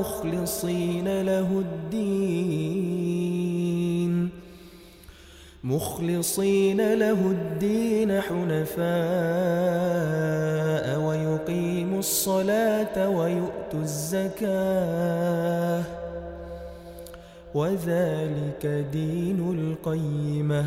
مخلصين له الدين. مخلصين له الدين حنفاء ويقيموا الصلاة ويؤتوا الزكاة. وذلك دين القيمة.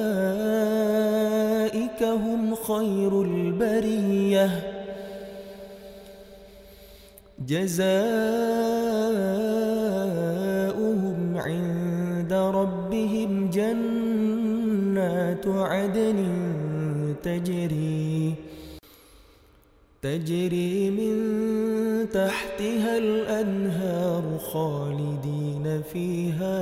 هم خير البرية. جزاؤهم عند ربهم جنات عدن تجري تجري من تحتها الأنهار خالدين فيها